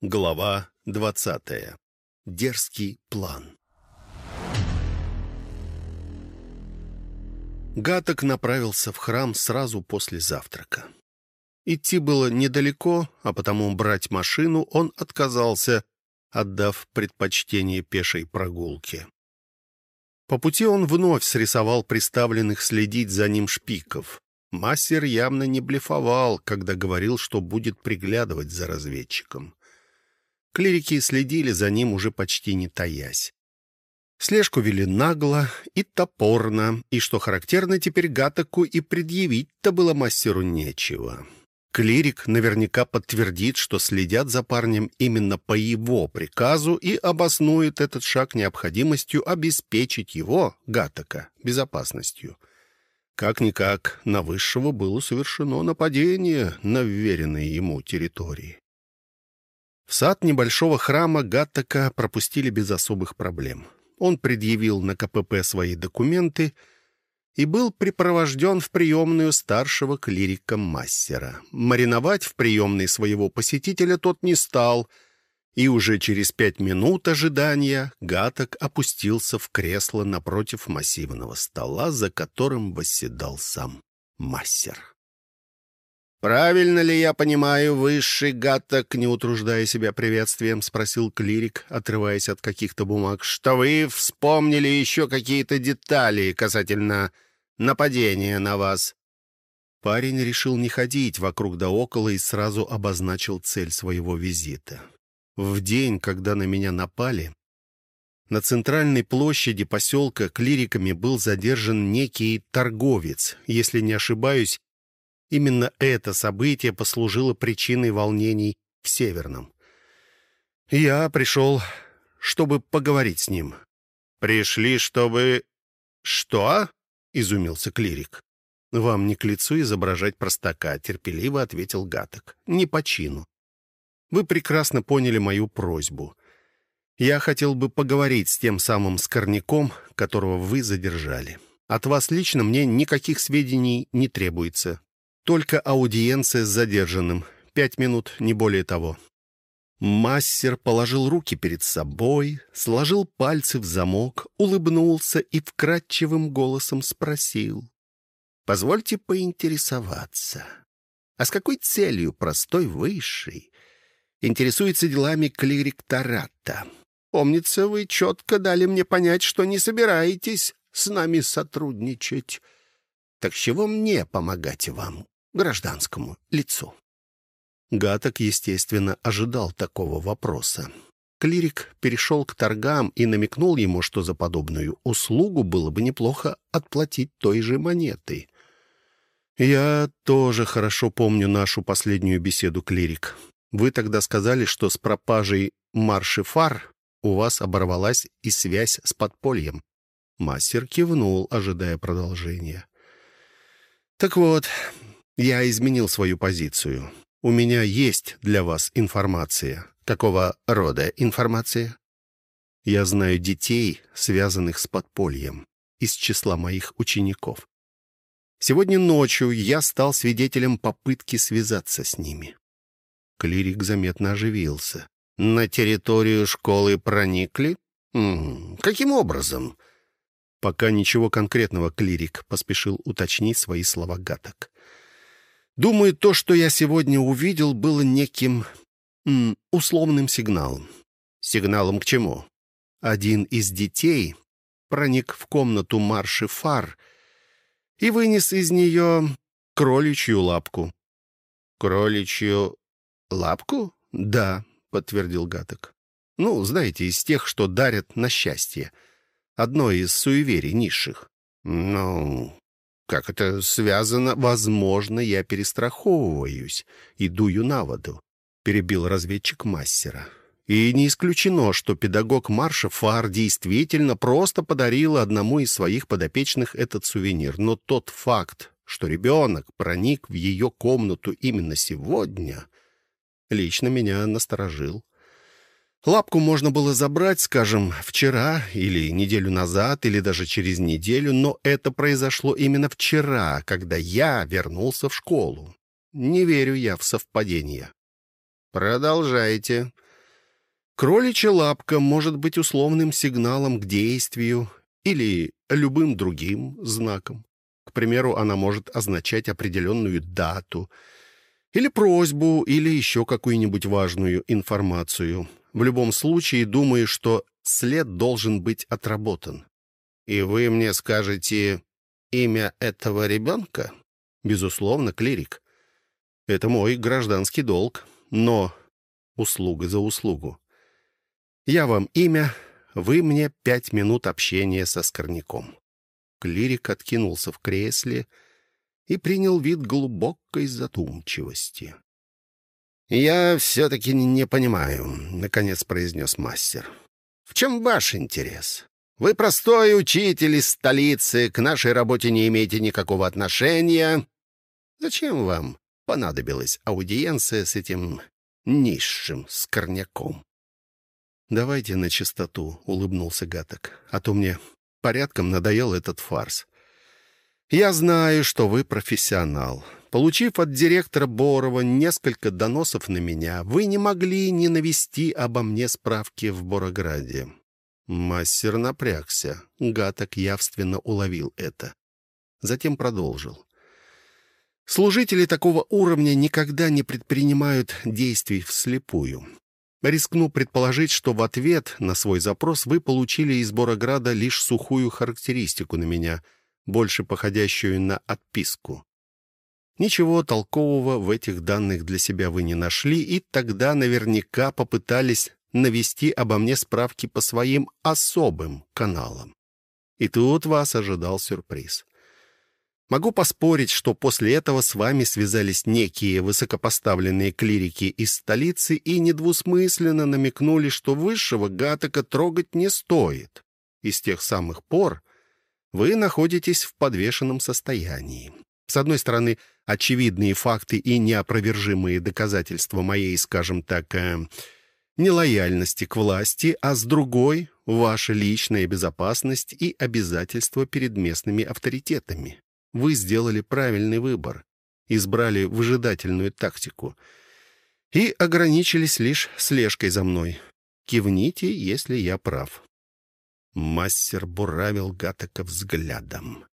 Глава двадцатая. Дерзкий план. Гаток направился в храм сразу после завтрака. Идти было недалеко, а потому брать машину он отказался, отдав предпочтение пешей прогулке. По пути он вновь срисовал приставленных следить за ним шпиков. Мастер явно не блефовал, когда говорил, что будет приглядывать за разведчиком. Клирики следили за ним уже почти не таясь. Слежку вели нагло и топорно, и, что характерно, теперь Гатаку и предъявить-то было мастеру нечего. Клирик наверняка подтвердит, что следят за парнем именно по его приказу и обоснует этот шаг необходимостью обеспечить его, Гатака, безопасностью. Как-никак, на Высшего было совершено нападение на вверенные ему территории. В сад небольшого храма Гаттака пропустили без особых проблем. Он предъявил на КПП свои документы и был припровожден в приемную старшего клирика-мастера. Мариновать в приемной своего посетителя тот не стал, и уже через пять минут ожидания Гаток опустился в кресло напротив массивного стола, за которым восседал сам мастер. «Правильно ли я понимаю, высший гаток, не утруждая себя приветствием?» — спросил клирик, отрываясь от каких-то бумаг. «Что вы вспомнили еще какие-то детали касательно нападения на вас?» Парень решил не ходить вокруг да около и сразу обозначил цель своего визита. В день, когда на меня напали, на центральной площади поселка клириками был задержан некий торговец, если не ошибаюсь, Именно это событие послужило причиной волнений в Северном. Я пришел, чтобы поговорить с ним. «Пришли, чтобы...» «Что?» — изумился клирик. «Вам не к лицу изображать простака», — терпеливо ответил Гаток. «Не по чину. Вы прекрасно поняли мою просьбу. Я хотел бы поговорить с тем самым скорняком, которого вы задержали. От вас лично мне никаких сведений не требуется. Только аудиенция с задержанным. Пять минут, не более того. Массер положил руки перед собой, сложил пальцы в замок, улыбнулся и вкрадчивым голосом спросил. «Позвольте поинтересоваться, а с какой целью простой высший интересуется делами клириктората? Помнится, вы четко дали мне понять, что не собираетесь с нами сотрудничать. Так чего мне помогать вам, гражданскому лицу. Гаток, естественно, ожидал такого вопроса. Клирик перешел к торгам и намекнул ему, что за подобную услугу было бы неплохо отплатить той же монетой. «Я тоже хорошо помню нашу последнюю беседу, клирик. Вы тогда сказали, что с пропажей марши фар у вас оборвалась и связь с подпольем». Мастер кивнул, ожидая продолжения. «Так вот, я изменил свою позицию. У меня есть для вас информация. Какого рода информация? Я знаю детей, связанных с подпольем, из числа моих учеников. Сегодня ночью я стал свидетелем попытки связаться с ними. Клирик заметно оживился. «На территорию школы проникли? Каким образом?» «Пока ничего конкретного, клирик», — поспешил уточнить свои слова Гаток. Думаю, то, что я сегодня увидел, было неким условным сигналом. Сигналом к чему? Один из детей проник в комнату марши фар и вынес из нее кроличью лапку. «Кроличью лапку?» «Да», — подтвердил Гаток. «Ну, знаете, из тех, что дарят на счастье. Одно из суеверий низших». «Ну, как это связано? Возможно, я перестраховываюсь и дую на воду, перебил разведчик мастера. И не исключено, что педагог Марша Фар действительно просто подарил одному из своих подопечных этот сувенир. Но тот факт, что ребенок проник в ее комнату именно сегодня, лично меня насторожил. Лапку можно было забрать, скажем, вчера или неделю назад, или даже через неделю, но это произошло именно вчера, когда я вернулся в школу. Не верю я в совпадение. Продолжайте. Кроличья лапка может быть условным сигналом к действию или любым другим знаком. К примеру, она может означать определенную дату или просьбу, или еще какую-нибудь важную информацию. В любом случае, думаю, что след должен быть отработан. И вы мне скажете имя этого ребенка? Безусловно, клирик. Это мой гражданский долг, но услуга за услугу. Я вам имя, вы мне пять минут общения со Скорняком. Клирик откинулся в кресле и принял вид глубокой задумчивости. «Я все-таки не понимаю», — наконец произнес мастер. «В чем ваш интерес? Вы простой учитель из столицы, к нашей работе не имеете никакого отношения. Зачем вам понадобилась аудиенция с этим низшим скорняком?» «Давайте на чистоту», — улыбнулся Гаток, «а то мне порядком надоел этот фарс. Я знаю, что вы профессионал. Получив от директора Борова несколько доносов на меня, вы не могли не навести обо мне справки в Борограде. Мастер напрягся. Гаток явственно уловил это. Затем продолжил. Служители такого уровня никогда не предпринимают действий вслепую. Рискну предположить, что в ответ на свой запрос вы получили из Борограда лишь сухую характеристику на меня, больше походящую на отписку. Ничего толкового в этих данных для себя вы не нашли, и тогда наверняка попытались навести обо мне справки по своим особым каналам. И тут вас ожидал сюрприз. Могу поспорить, что после этого с вами связались некие высокопоставленные клирики из столицы и недвусмысленно намекнули, что высшего гатака трогать не стоит. И с тех самых пор вы находитесь в подвешенном состоянии. С одной стороны, очевидные факты и неопровержимые доказательства моей, скажем так, э, нелояльности к власти, а с другой — ваша личная безопасность и обязательства перед местными авторитетами. Вы сделали правильный выбор, избрали выжидательную тактику и ограничились лишь слежкой за мной. Кивните, если я прав». Мастер буравил Гатака взглядом.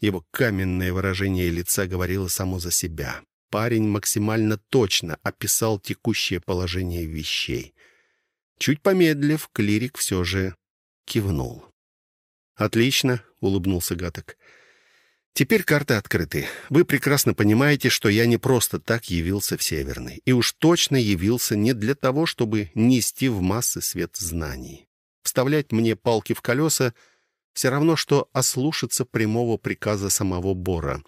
Его каменное выражение лица говорило само за себя. Парень максимально точно описал текущее положение вещей. Чуть помедлив, клирик все же кивнул. «Отлично», — улыбнулся Гаток. «Теперь карты открыты. Вы прекрасно понимаете, что я не просто так явился в Северный. И уж точно явился не для того, чтобы нести в массы свет знаний. Вставлять мне палки в колеса — все равно, что ослушаться прямого приказа самого Бора.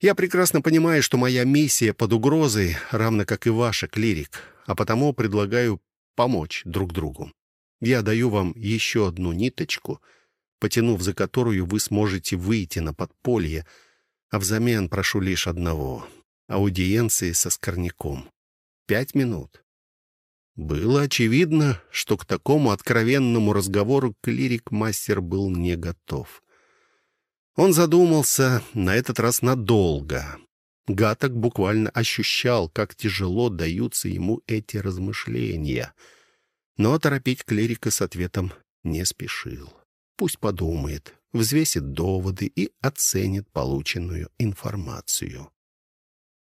Я прекрасно понимаю, что моя миссия под угрозой, равно как и ваша, клирик, а потому предлагаю помочь друг другу. Я даю вам еще одну ниточку, потянув за которую вы сможете выйти на подполье, а взамен прошу лишь одного — аудиенции со Скорняком. Пять минут. Было очевидно, что к такому откровенному разговору клирик-мастер был не готов. Он задумался на этот раз надолго. Гаток буквально ощущал, как тяжело даются ему эти размышления. Но торопить клирика с ответом не спешил. Пусть подумает, взвесит доводы и оценит полученную информацию.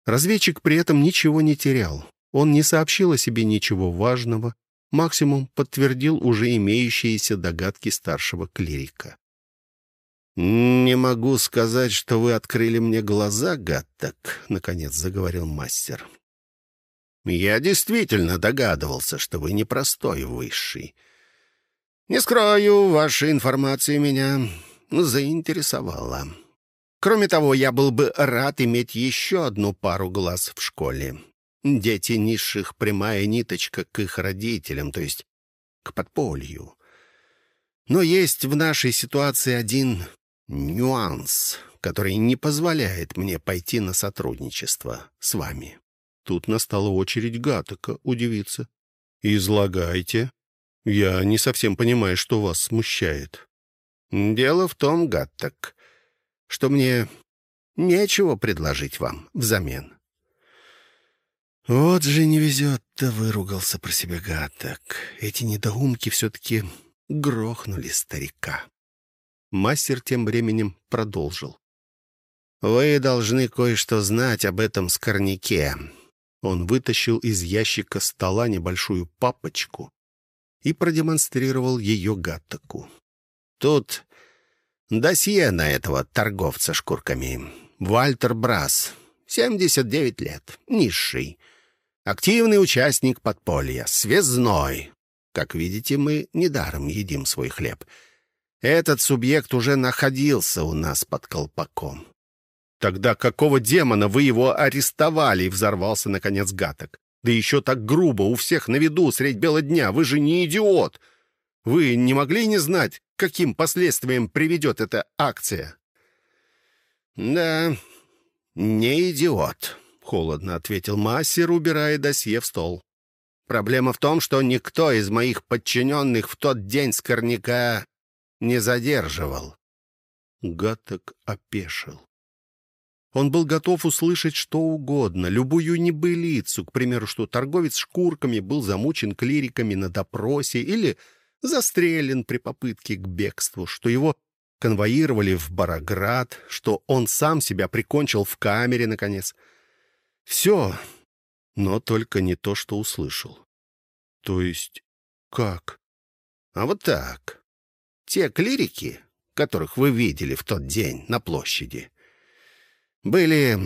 Разведчик при этом ничего не терял. Он не сообщил о себе ничего важного, максимум подтвердил уже имеющиеся догадки старшего клирика. «Не могу сказать, что вы открыли мне глаза, гад так», — наконец заговорил мастер. «Я действительно догадывался, что вы непростой высший. Не скрою, ваша информация меня заинтересовала. Кроме того, я был бы рад иметь еще одну пару глаз в школе. Дети низших — прямая ниточка к их родителям, то есть к подполью. Но есть в нашей ситуации один нюанс, который не позволяет мне пойти на сотрудничество с вами. Тут настала очередь Гатака удивиться. «Излагайте. Я не совсем понимаю, что вас смущает». «Дело в том, Гатак, что мне нечего предложить вам взамен. «Вот же не везет-то», — выругался про себя Гаток. «Эти недоумки все-таки грохнули старика». Мастер тем временем продолжил. «Вы должны кое-что знать об этом скорняке». Он вытащил из ящика стола небольшую папочку и продемонстрировал ее Гаттаку. «Тут досье на этого торговца шкурками. Вальтер Брас, 79 лет, низший. Активный участник подполья, связной. Как видите, мы недаром едим свой хлеб. Этот субъект уже находился у нас под колпаком. «Тогда какого демона вы его арестовали?» — взорвался, наконец, Гаток. «Да еще так грубо, у всех на виду, средь бела дня. Вы же не идиот! Вы не могли не знать, каким последствиям приведет эта акция?» «Да, не идиот», — холодно ответил мастер, убирая досье в стол. «Проблема в том, что никто из моих подчиненных в тот день скорняка не задерживал». Гаток опешил. Он был готов услышать что угодно, любую небылицу, к примеру, что торговец шкурками был замучен клириками на допросе или застрелен при попытке к бегству, что его конвоировали в Бароград, что он сам себя прикончил в камере, наконец. Все, но только не то, что услышал. То есть как? А вот так. Те клирики, которых вы видели в тот день на площади, были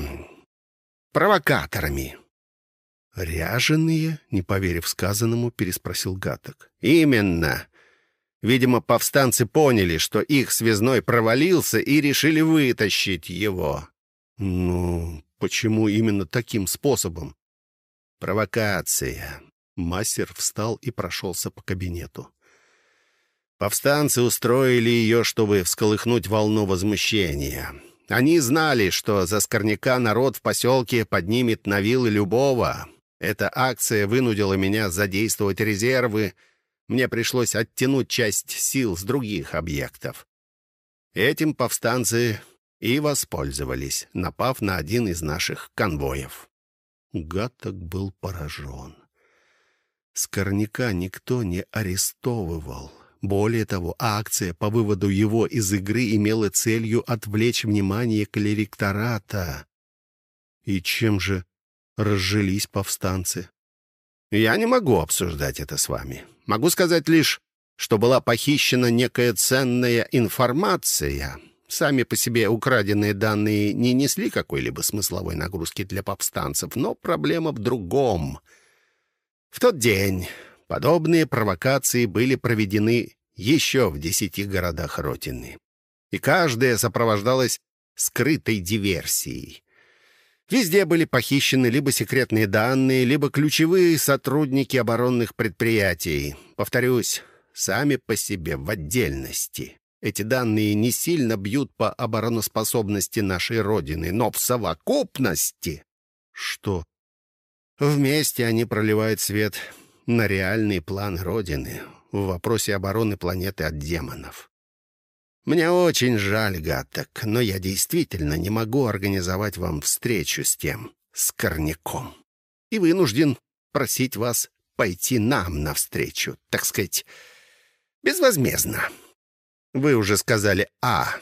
провокаторами. «Ряженые?» — не поверив сказанному, переспросил Гаток. «Именно. Видимо, повстанцы поняли, что их связной провалился и решили вытащить его». «Ну, почему именно таким способом?» «Провокация». Мастер встал и прошелся по кабинету. Повстанцы устроили ее, чтобы всколыхнуть волну возмущения. Они знали, что за скорняка народ в поселке поднимет на вилы любого. Эта акция вынудила меня задействовать резервы. Мне пришлось оттянуть часть сил с других объектов. Этим повстанцы и воспользовались, напав на один из наших конвоев. Гаток был поражен. Скорняка никто не арестовывал. Более того, акция по выводу его из игры имела целью отвлечь внимание клериктората. И чем же разжились повстанцы? Я не могу обсуждать это с вами. Могу сказать лишь, что была похищена некая ценная информация. Сами по себе украденные данные не несли какой-либо смысловой нагрузки для повстанцев, но проблема в другом. В тот день Подобные провокации были проведены еще в десяти городах Ротины. И каждая сопровождалась скрытой диверсией. Везде были похищены либо секретные данные, либо ключевые сотрудники оборонных предприятий. Повторюсь, сами по себе в отдельности. Эти данные не сильно бьют по обороноспособности нашей Родины, но в совокупности... Что? Вместе они проливают свет на реальный план Родины в вопросе обороны планеты от демонов. Мне очень жаль, Гаттек, но я действительно не могу организовать вам встречу с тем скорняком. И вынужден просить вас пойти нам навстречу, так сказать, безвозмездно. Вы уже сказали «А»,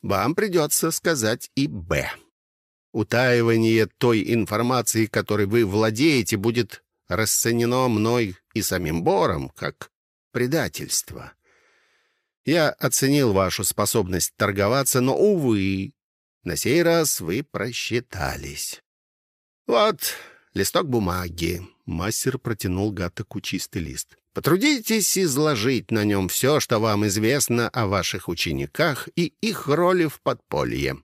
вам придется сказать и «Б». Утаивание той информации, которой вы владеете, будет расценено мной и самим Бором как предательство. Я оценил вашу способность торговаться, но, увы, на сей раз вы просчитались. Вот листок бумаги. Мастер протянул Гаттаку чистый лист. Потрудитесь изложить на нем все, что вам известно о ваших учениках и их роли в подполье.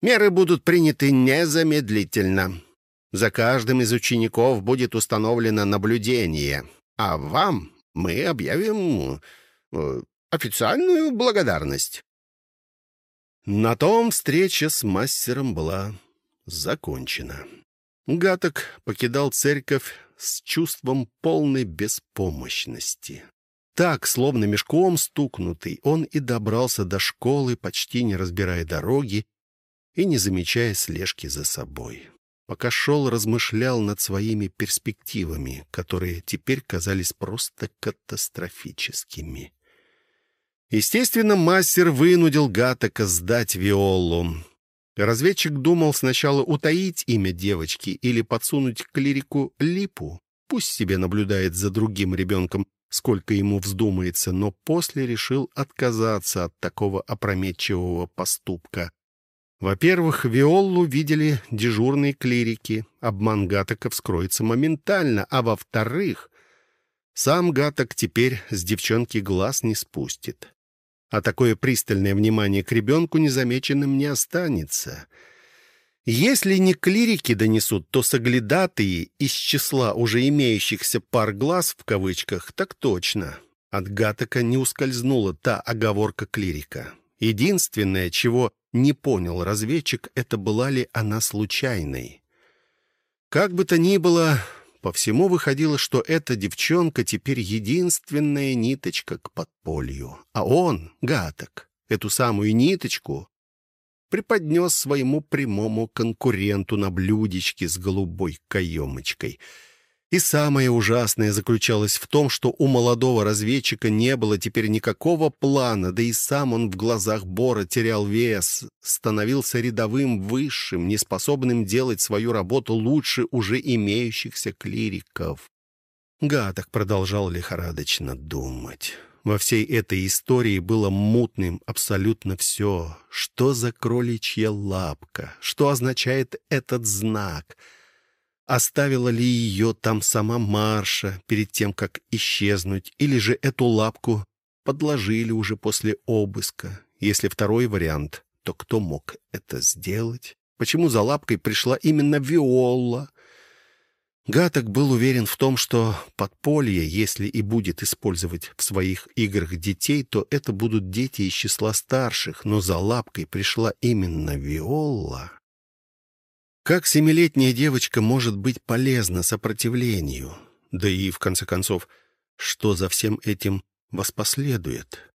Меры будут приняты незамедлительно. За каждым из учеников будет установлено наблюдение, а вам мы объявим э, официальную благодарность». На том встреча с мастером была закончена. Гаток покидал церковь с чувством полной беспомощности. Так, словно мешком стукнутый, он и добрался до школы, почти не разбирая дороги и не замечая слежки за собой. Пока шел, размышлял над своими перспективами, которые теперь казались просто катастрофическими. Естественно, мастер вынудил Гатака сдать Виолу. Разведчик думал сначала утаить имя девочки или подсунуть клирику липу. Пусть себе наблюдает за другим ребенком, сколько ему вздумается, но после решил отказаться от такого опрометчивого поступка. Во-первых, Виолу видели дежурные клирики, обман Гатака вскроется моментально, а во-вторых, сам Гаток теперь с девчонки глаз не спустит. А такое пристальное внимание к ребенку незамеченным не останется — если не клирики донесут, то соглядатые из числа уже имеющихся пар глаз в кавычках, так точно. От Гатака не ускользнула та оговорка клирика. Единственное, чего не понял разведчик, это была ли она случайной. Как бы то ни было, по всему выходило, что эта девчонка теперь единственная ниточка к подполью. А он, Гаток, эту самую ниточку преподнес своему прямому конкуренту на блюдечке с голубой каемочкой. И самое ужасное заключалось в том, что у молодого разведчика не было теперь никакого плана, да и сам он в глазах Бора терял вес, становился рядовым высшим, неспособным делать свою работу лучше уже имеющихся клириков. Гадок продолжал лихорадочно думать. Во всей этой истории было мутным абсолютно все. Что за кроличья лапка? Что означает этот знак? Оставила ли ее там сама Марша перед тем, как исчезнуть? Или же эту лапку подложили уже после обыска? Если второй вариант, то кто мог это сделать? Почему за лапкой пришла именно Виола? Гаток был уверен в том, что подполье, если и будет использовать в своих играх детей, то это будут дети из числа старших, но за лапкой пришла именно Виола. Как семилетняя девочка может быть полезна сопротивлению? Да и, в конце концов, что за всем этим воспоследует?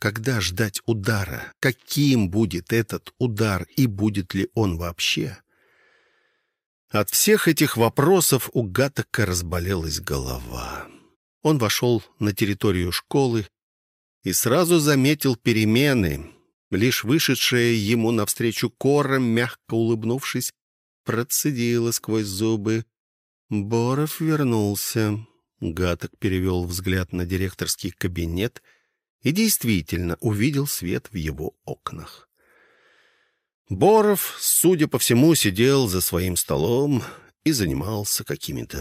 Когда ждать удара? Каким будет этот удар и будет ли он вообще? От всех этих вопросов у Гатака разболелась голова. Он вошел на территорию школы и сразу заметил перемены. Лишь вышедшая ему навстречу Кора, мягко улыбнувшись, процедила сквозь зубы. Боров вернулся. Гаток перевел взгляд на директорский кабинет и действительно увидел свет в его окнах. Боров, судя по всему, сидел за своим столом и занимался какими-то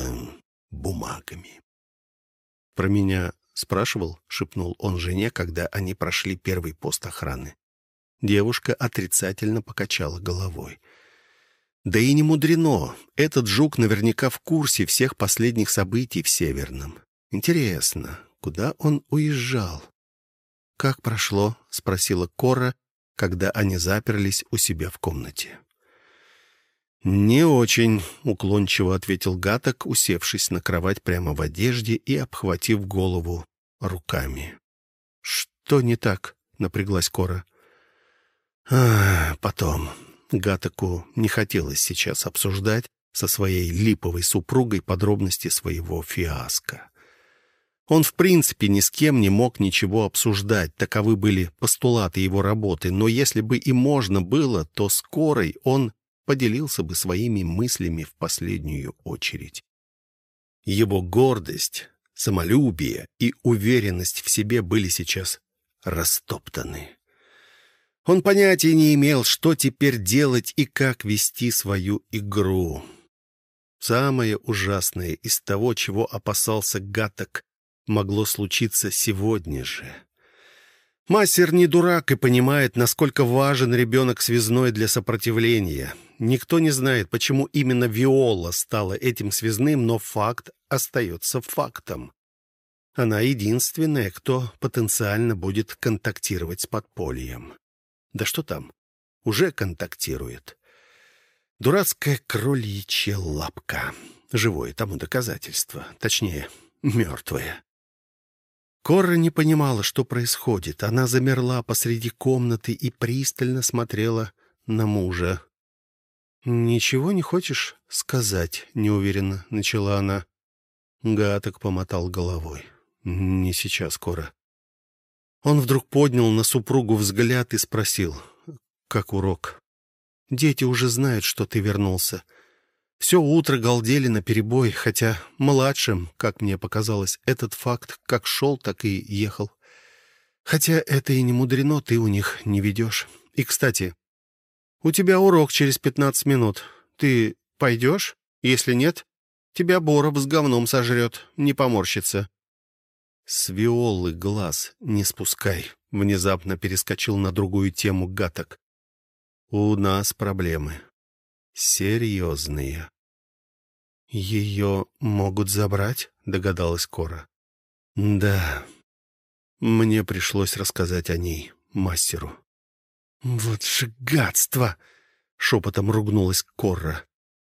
бумагами. «Про меня спрашивал?» — шепнул он жене, когда они прошли первый пост охраны. Девушка отрицательно покачала головой. «Да и не мудрено. Этот жук наверняка в курсе всех последних событий в Северном. Интересно, куда он уезжал?» «Как прошло?» — спросила Кора, когда они заперлись у себя в комнате. «Не очень», — уклончиво ответил Гаток, усевшись на кровать прямо в одежде и обхватив голову руками. «Что не так?» — напряглась Кора. «А, потом». Гатоку не хотелось сейчас обсуждать со своей липовой супругой подробности своего фиаско. Он, в принципе, ни с кем не мог ничего обсуждать, таковы были постулаты его работы, но если бы и можно было, то скорой он поделился бы своими мыслями в последнюю очередь. Его гордость, самолюбие и уверенность в себе были сейчас растоптаны. Он понятия не имел, что теперь делать и как вести свою игру. Самое ужасное из того, чего опасался Гаток, могло случиться сегодня же. Мастер не дурак и понимает, насколько важен ребенок связной для сопротивления. Никто не знает, почему именно Виола стала этим связным, но факт остается фактом. Она единственная, кто потенциально будет контактировать с подпольем. Да что там, уже контактирует. Дурацкая кроличья лапка. Живое тому доказательство. Точнее, мертвое. Корра не понимала, что происходит. Она замерла посреди комнаты и пристально смотрела на мужа. «Ничего не хочешь сказать?» — неуверенно начала она. Гаток помотал головой. «Не сейчас, Кора». Он вдруг поднял на супругу взгляд и спросил, «Как урок?» «Дети уже знают, что ты вернулся. Все утро галдели на перебой, хотя младшим, как мне показалось, этот факт как шел, так и ехал. Хотя это и не мудрено, ты у них не ведешь. И, кстати, у тебя урок через пятнадцать минут. Ты пойдешь? Если нет, тебя Боров с говном сожрет, не поморщится. С Виолы глаз не спускай. Внезапно перескочил на другую тему гаток. У нас проблемы. Серьезные. Ее могут забрать, догадалась Кора. Да. Мне пришлось рассказать о ней мастеру. «Вот же гадство!» — шепотом ругнулась Корра.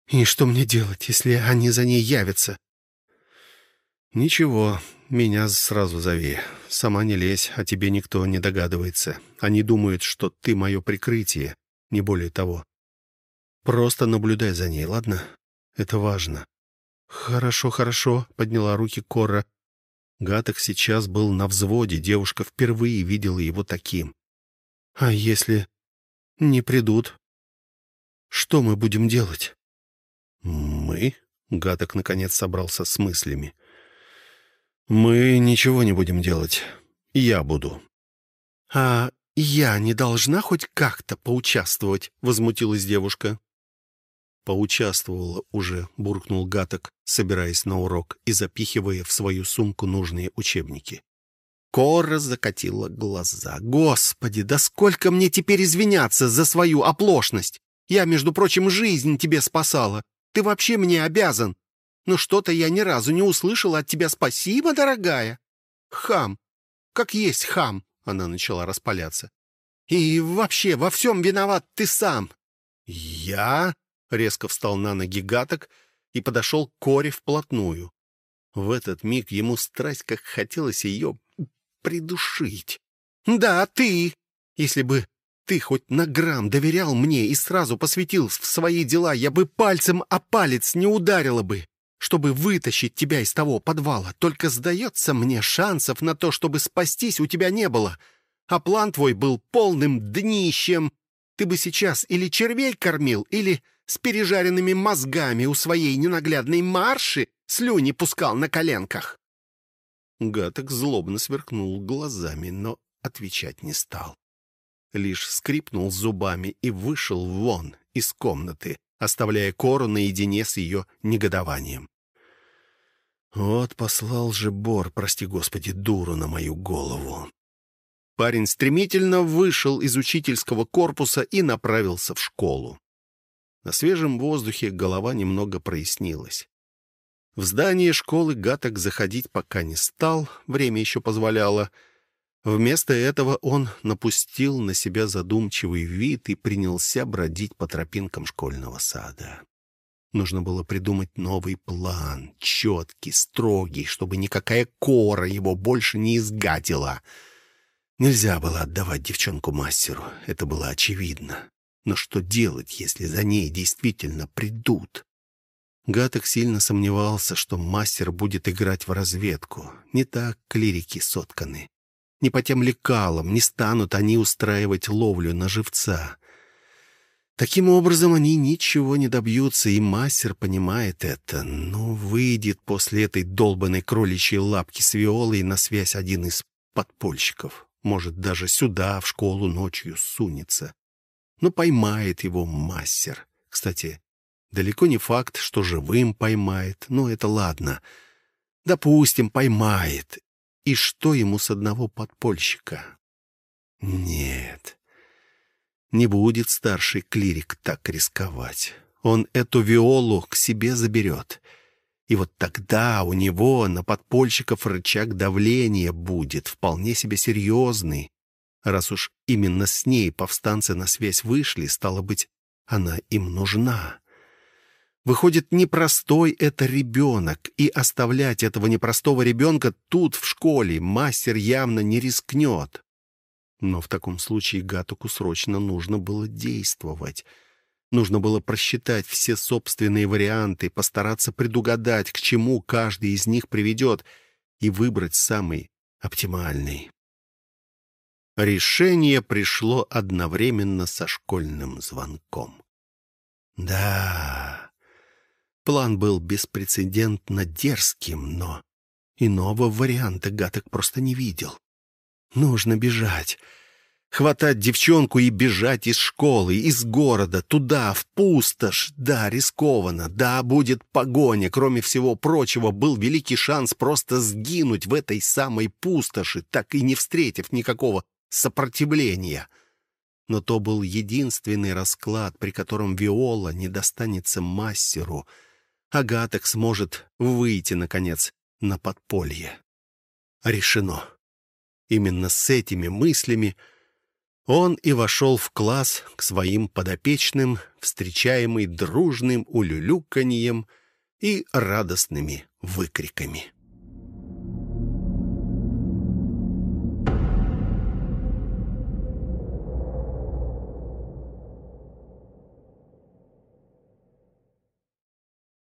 «И что мне делать, если они за ней явятся?» «Ничего, меня сразу зови. Сама не лезь, а тебе никто не догадывается. Они думают, что ты мое прикрытие, не более того. Просто наблюдай за ней, ладно? Это важно». «Хорошо, хорошо», — подняла руки Корра. Гаток сейчас был на взводе, девушка впервые видела его таким. А если не придут? Что мы будем делать? Мы? Гадок наконец собрался с мыслями. Мы ничего не будем делать. Я буду. А я не должна хоть как-то поучаствовать, возмутилась девушка. Поучаствовала уже, буркнул Гаток, собираясь на урок и запихивая в свою сумку нужные учебники. Кора закатила глаза. «Господи, да сколько мне теперь извиняться за свою оплошность! Я, между прочим, жизнь тебе спасала. Ты вообще мне обязан. Но что-то я ни разу не услышала от тебя спасибо, дорогая. Хам. Как есть хам!» Она начала распаляться. «И вообще, во всем виноват ты сам!» «Я?» — резко встал на ноги гаток и подошел к Коре вплотную. В этот миг ему страсть как хотелось ее придушить. Да, ты. Если бы ты хоть на грамм доверял мне и сразу посвятил в свои дела, я бы пальцем о палец не ударила бы, чтобы вытащить тебя из того подвала. Только, сдается мне, шансов на то, чтобы спастись, у тебя не было. А план твой был полным днищем. Ты бы сейчас или червей кормил, или с пережаренными мозгами у своей ненаглядной марши слюни пускал на коленках. Гаток злобно сверкнул глазами, но отвечать не стал. Лишь скрипнул зубами и вышел вон из комнаты, оставляя Кору наедине с ее негодованием. Вот послал же Бор, прости господи, дуру на мою голову. Парень стремительно вышел из учительского корпуса и направился в школу. На свежем воздухе голова немного прояснилась. В здание школы Гаток заходить пока не стал, время еще позволяло. Вместо этого он напустил на себя задумчивый вид и принялся бродить по тропинкам школьного сада. Нужно было придумать новый план, четкий, строгий, чтобы никакая кора его больше не изгадила. Нельзя было отдавать девчонку мастеру, это было очевидно. Но что делать, если за ней действительно придут? Гаток сильно сомневался, что мастер будет играть в разведку. Не так клирики сотканы. Не по тем лекалам не станут они устраивать ловлю на живца. Таким образом, они ничего не добьются, и мастер понимает это. Но выйдет после этой долбанной кроличьей лапки с Виолой на связь один из подпольщиков. Может, даже сюда, в школу, ночью сунется. Но поймает его мастер. Кстати, Далеко не факт, что живым поймает, но это ладно. Допустим, поймает. И что ему с одного подпольщика? Нет, не будет старший клирик так рисковать. Он эту Виолу к себе заберет. И вот тогда у него на подпольщиков рычаг давления будет, вполне себе серьезный. Раз уж именно с ней повстанцы на связь вышли, стало быть, она им нужна. Выходит, непростой это ребенок, и оставлять этого непростого ребенка тут, в школе, мастер явно не рискнет. Но в таком случае Гатуку срочно нужно было действовать. Нужно было просчитать все собственные варианты, постараться предугадать, к чему каждый из них приведет, и выбрать самый оптимальный. Решение пришло одновременно со школьным звонком. Да, план был беспрецедентно дерзким, но иного варианта Гаток просто не видел. Нужно бежать. Хватать девчонку и бежать из школы, из города, туда, в пустошь. Да, рискованно, да, будет погоня. Кроме всего прочего, был великий шанс просто сгинуть в этой самой пустоши, так и не встретив никакого сопротивления. Но то был единственный расклад, при котором Виола не достанется мастеру. Агаток сможет выйти, наконец, на подполье. Решено. Именно с этими мыслями он и вошел в класс к своим подопечным, встречаемый дружным улюлюканьем и радостными выкриками.